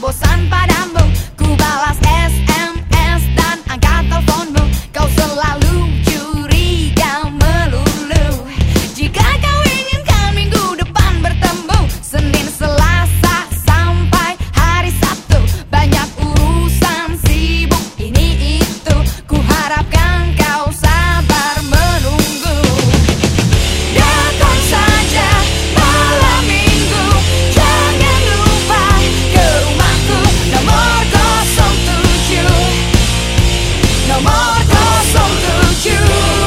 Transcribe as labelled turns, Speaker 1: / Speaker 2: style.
Speaker 1: Bozán para ambos. amor, cause I'm the